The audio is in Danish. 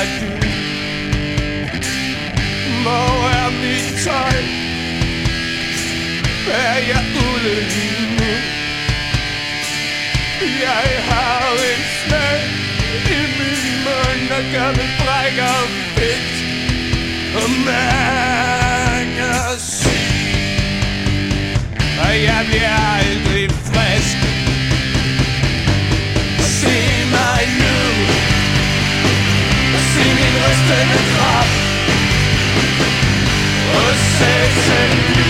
at du må er mit tøj Er jeg ulykkelig nu? Jeg har en smag i min mund, der gør mig fræk og fedt Og man in den Grab. Und